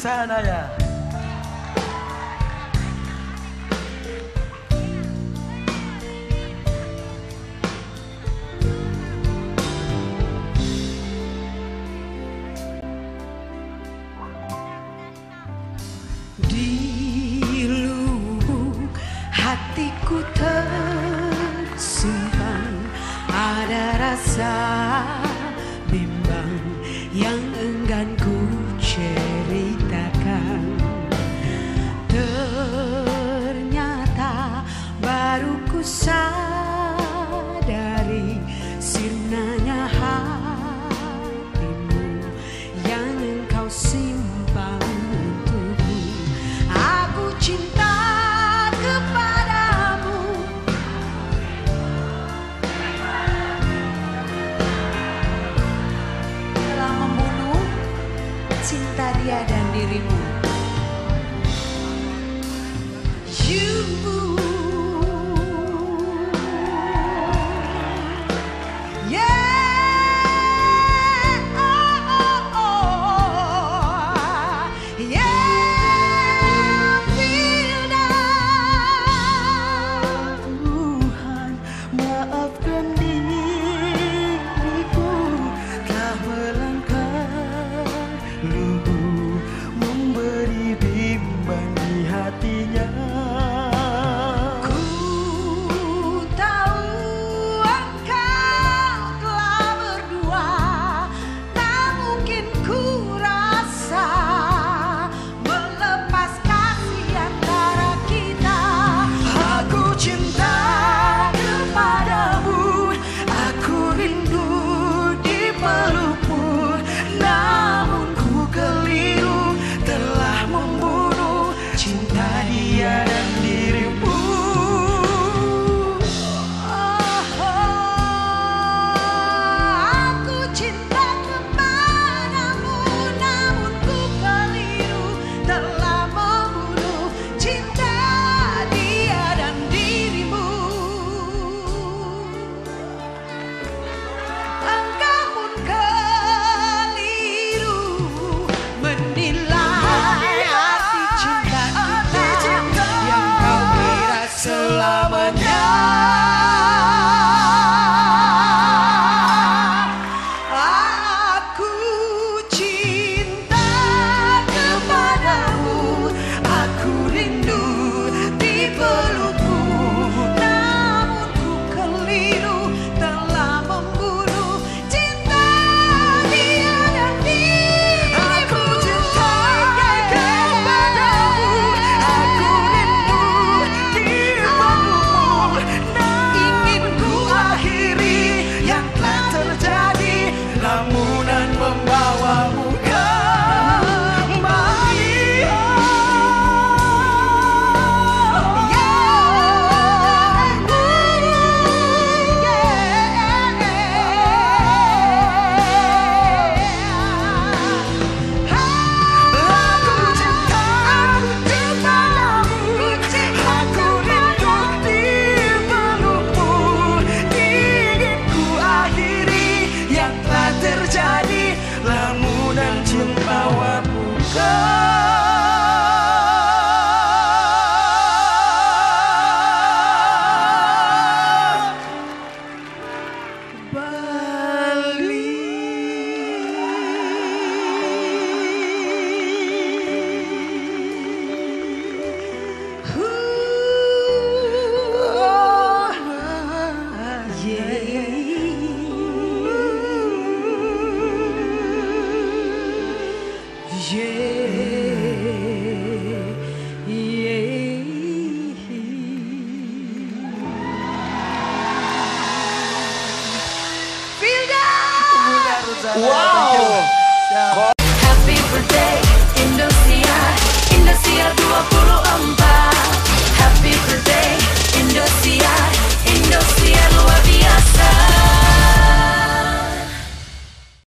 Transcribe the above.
sana ya. Di lubuk hatiku tersimpan ada rasa bimbang yang sirnanya hatimu yang engkau simpan aku cinta kepadamu. Cinta dia dan dirimu. rindu di pelukmu Namun ku keliru telah membunuh cinta dia. Wow. Happy birthday empat.